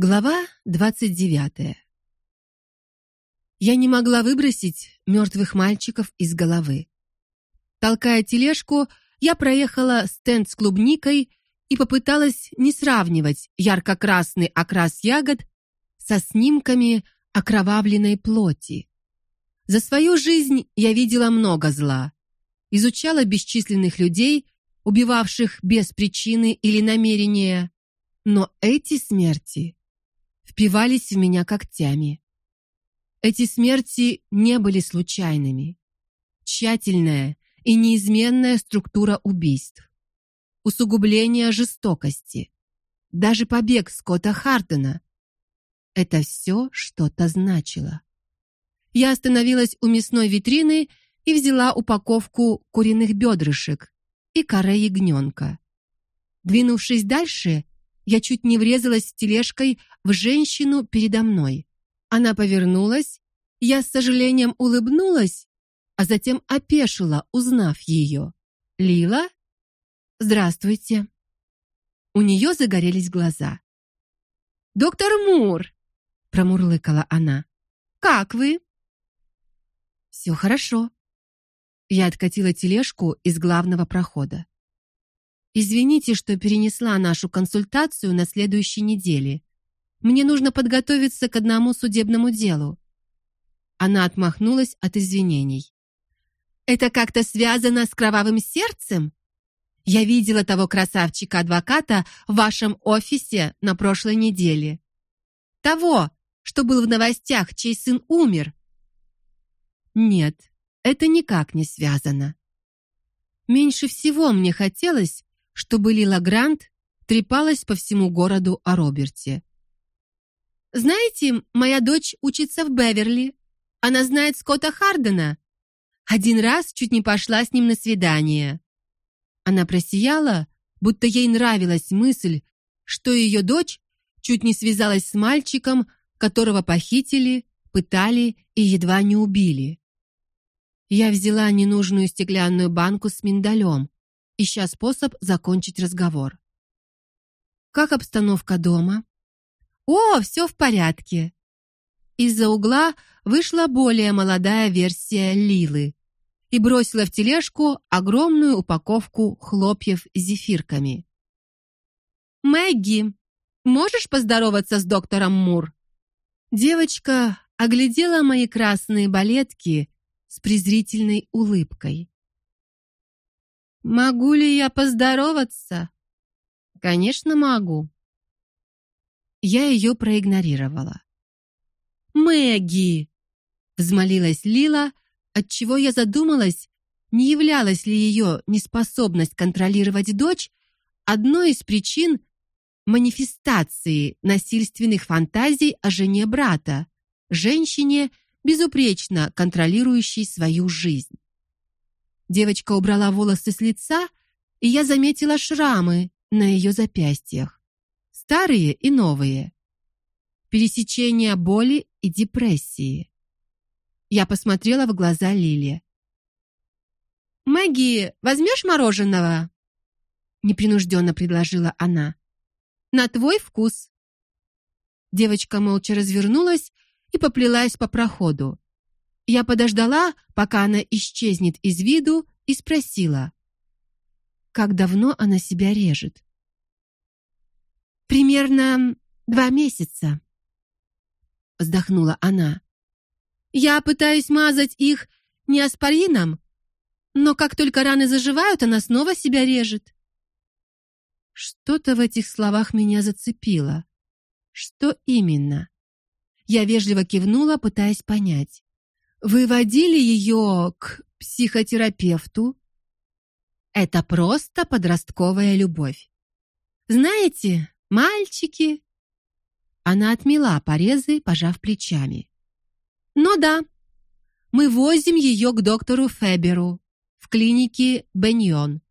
Глава двадцать девятая. Я не могла выбросить мертвых мальчиков из головы. Толкая тележку, я проехала стенд с клубникой и попыталась не сравнивать ярко-красный окрас ягод со снимками окровавленной плоти. За свою жизнь я видела много зла, изучала бесчисленных людей, убивавших без причины или намерения, но эти смерти впивались в меня когтями. Эти смерти не были случайными. Тщательная и неизменная структура убийств, усугубление жестокости, даже побег Скотта Хардена. Это все что-то значило. Я остановилась у мясной витрины и взяла упаковку куриных бедрышек и каре ягненка. Двинувшись дальше, я чуть не врезалась тележкой в женщину передо мной. Она повернулась, я с сожалением улыбнулась, а затем опешила, узнав ее. Лила? Здравствуйте. У нее загорелись глаза. Доктор Мур, промурлыкала она. Как вы? «Все хорошо. Я откатила тележку из главного прохода. Извините, что перенесла нашу консультацию на следующей неделе. Мне нужно подготовиться к одному судебному делу. Она отмахнулась от извинений. Это как-то связано с кровавым сердцем? Я видела того красавчика-адвоката в вашем офисе на прошлой неделе. Того, что был в новостях, чей сын умер. Нет, это никак не связано. Меньше всего мне хотелось, чтобы Лила Грант трепалась по всему городу о Роберте. Знаете, моя дочь учится в Беверли. Она знает Скотта Хардена. Один раз чуть не пошла с ним на свидание. Она просияла, будто ей нравилась мысль, что ее дочь чуть не связалась с мальчиком, которого похитили, пытали и едва не убили. Я взяла ненужную стеклянную банку с миндалем, ища способ закончить разговор. Как обстановка дома? О, все в порядке. Из-за угла вышла более молодая версия Лилы и бросила в тележку огромную упаковку хлопьев с зефирками. Мэгги, можешь поздороваться с доктором Мур? Девочка оглядела мои красные балетки с презрительной улыбкой. Могу ли я поздороваться? Конечно, могу. Я ее проигнорировала. Мэгги, взмолилась Лила, от чего я задумалась, не являлась ли ее неспособность контролировать дочь одной из причин манифестации насильственных фантазий о жене брата, женщине, безупречно контролирующей свою жизнь. Девочка убрала волосы с лица, и я заметила шрамы на ее запястьях, старые и новые. Пересечение боли и депрессии. Я посмотрела в глаза Лили. Мэгги, возьмешь мороженого? непринужденно предложила она. На твой вкус. Девочка молча развернулась и поплелась по проходу. Я подождала, пока она исчезнет из виду, и спросила: "Как давно она себя режет?" "Примерно два месяца", вздохнула она. "Я пытаюсь мазать их неоспорином, но как только раны заживают, она снова себя режет". Что-то в этих словах меня зацепило. Что именно? Я вежливо кивнула, пытаясь понять. Вы водили ее к психотерапевту? Это просто подростковая любовь. Знаете, мальчики, она отмела порезы, пожав плечами. Ну да. Мы возим ее к доктору Феберу в клинике Беньон.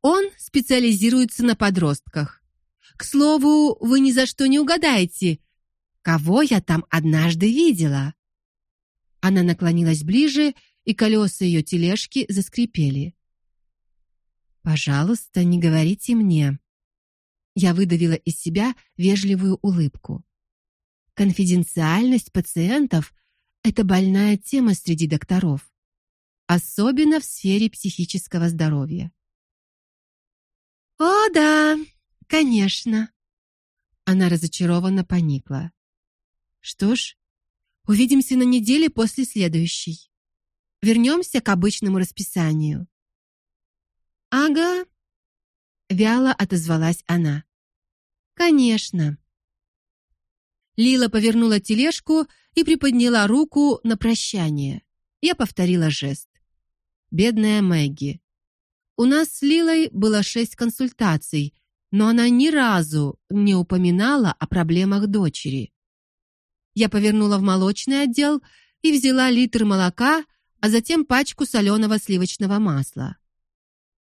Он специализируется на подростках. К слову, вы ни за что не угадаете, кого я там однажды видела. Она наклонилась ближе, и колеса ее тележки заскрипели. Пожалуйста, не говорите мне. Я выдавила из себя вежливую улыбку. Конфиденциальность пациентов это больная тема среди докторов, особенно в сфере психического здоровья. О, да, конечно. Она разочарованно поникла. Что ж, увидимся на неделе после следующей. Вернемся к обычному расписанию. Ага, вяло отозвалась она. Конечно. Лила повернула тележку и приподняла руку на прощание. Я повторила жест. Бедная Мэгги. У нас с Лилой было шесть консультаций, но она ни разу не упоминала о проблемах дочери. Я повернула в молочный отдел и взяла литр молока, а затем пачку соленого сливочного масла.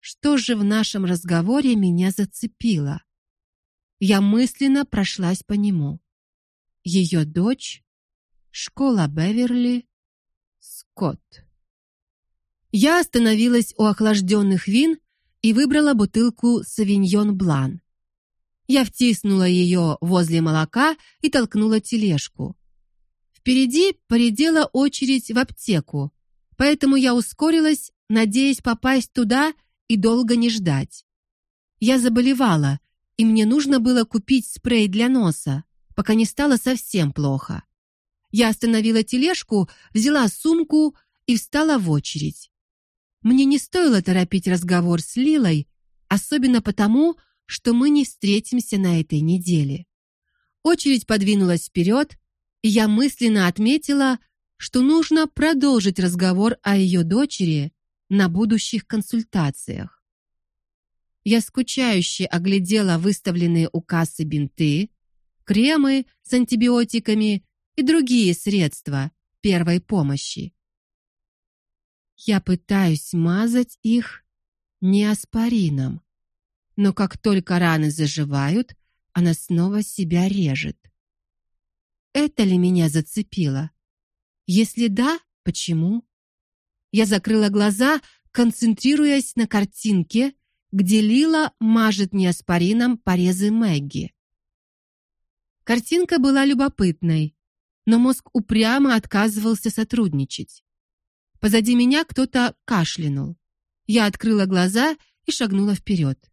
Что же в нашем разговоре меня зацепило? Я мысленно прошлась по нему. Ее дочь, школа Беверли, Скотт. Я остановилась у охлажденных вин и выбрала бутылку Савиньон Блан. Я втиснула ее возле молока и толкнула тележку. Впереди поредела очередь в аптеку, поэтому я ускорилась, надеясь попасть туда и долго не ждать. Я заболевала, и мне нужно было купить спрей для носа, пока не стало совсем плохо. Я остановила тележку, взяла сумку и встала в очередь. Мне не стоило торопить разговор с Лилой, особенно потому, что мы не встретимся на этой неделе. Очередь подвинулась вперед, я мысленно отметила, что нужно продолжить разговор о ее дочери на будущих консультациях. Я скучающе оглядела выставленные у кассы бинты, кремы с антибиотиками и другие средства первой помощи. Я пытаюсь мазать их неоспорином, но как только раны заживают, она снова себя режет. Это ли меня зацепило? Если да, почему? Я закрыла глаза, концентрируясь на картинке, где Лила мажет неоспорином порезы Мэгги. Картинка была любопытной, но мозг упрямо отказывался сотрудничать. Позади меня кто-то кашлянул. Я открыла глаза и шагнула вперед.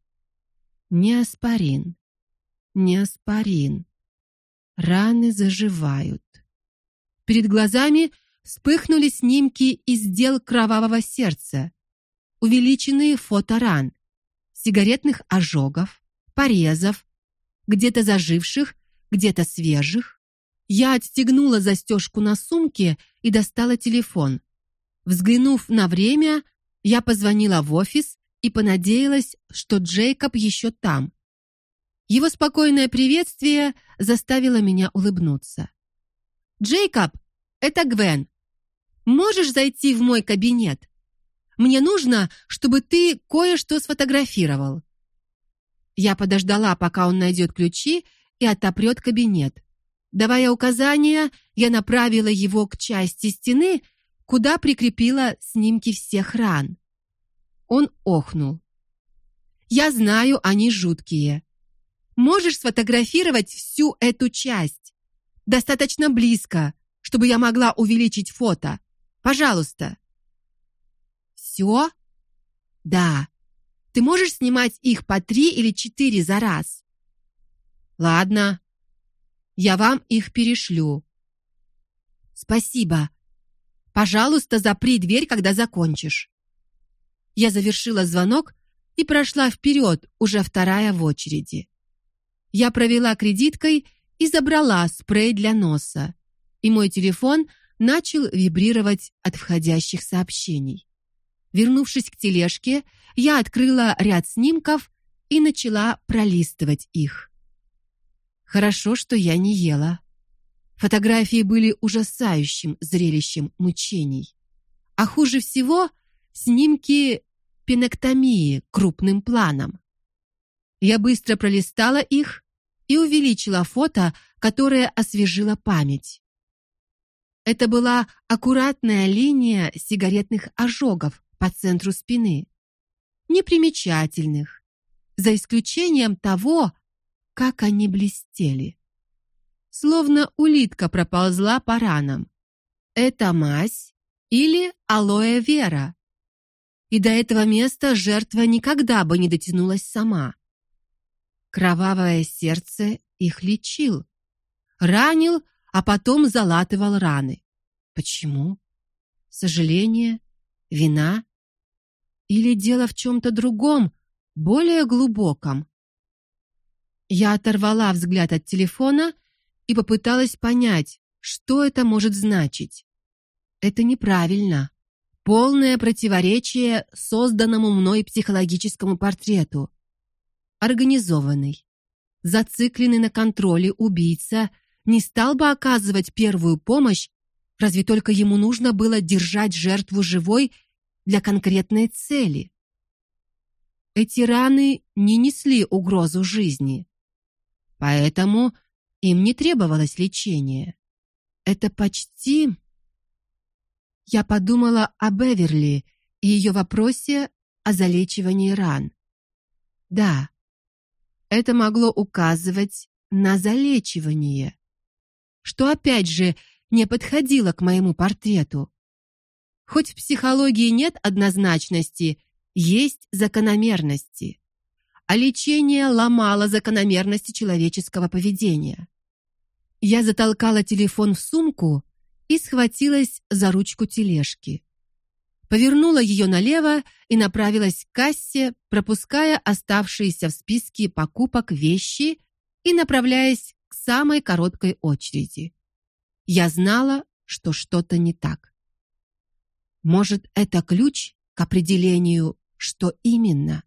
Неоспорин. Неоспорин. Раны заживают. Перед глазами вспыхнули снимки из дел кровавого сердца, увеличенные фото ран, сигаретных ожогов, порезов, где-то заживших где-то свежих. Я отстегнула застежку на сумке и достала телефон. Взглянув на время, я позвонила в офис и понадеялась, что Джейкоб еще там. Его спокойное приветствие заставило меня улыбнуться. Джейкоб, это Гвен. Можешь зайти в мой кабинет? Мне нужно, чтобы ты кое-что сфотографировал. Я подождала, пока он найдет ключи, и отопрет кабинет. Давая указания, я направила его к части стены, куда прикрепила снимки всех ран. Он охнул. Я знаю, они жуткие. Можешь сфотографировать всю эту часть? Достаточно близко, чтобы я могла увеличить фото. Пожалуйста. Все? Да. Ты можешь снимать их по три или четыре за раз. Ладно. Я вам их перешлю. Спасибо. Пожалуйста, запри дверь, когда закончишь. Я завершила звонок и прошла вперед, уже вторая в очереди. Я провела кредиткой и забрала спрей для носа, и мой телефон начал вибрировать от входящих сообщений. Вернувшись к тележке, я открыла ряд снимков и начала пролистывать их. Хорошо, что я не ела. Фотографии были ужасающим зрелищем мучений. А хуже всего снимки пенектомии крупным планом. Я быстро пролистала их и увеличила фото, которое освежило память. Это была аккуратная линия сигаретных ожогов по центру спины, непримечательных, за исключением того, как они блестели. Словно улитка проползла по ранам. Это мазь или алоэ вера? И до этого места жертва никогда бы не дотянулась сама. Кровавое сердце их лечил, ранил, а потом залатывал раны. Почему? Сожаление, вина или дело в чем то другом, более глубоком? Я оторвала взгляд от телефона и попыталась понять, что это может значить. Это неправильно. Полное противоречие созданному мной психологическому портрету. Организованный, зацикленный на контроле убийца не стал бы оказывать первую помощь, разве только ему нужно было держать жертву живой для конкретной цели. Эти раны не несли угрозу жизни. Поэтому им не требовалось лечение. Это почти Я подумала о Беверли и ее вопросе о залечивании ран. Да. Это могло указывать на залечивание, что опять же не подходило к моему портрету. Хоть в психологии нет однозначности, есть закономерности а лечение ломало закономерности человеческого поведения. Я затолкала телефон в сумку и схватилась за ручку тележки. Повернула ее налево и направилась к кассе, пропуская оставшиеся в списке покупок вещи и направляясь к самой короткой очереди. Я знала, что что-то не так. Может, это ключ к определению, что именно?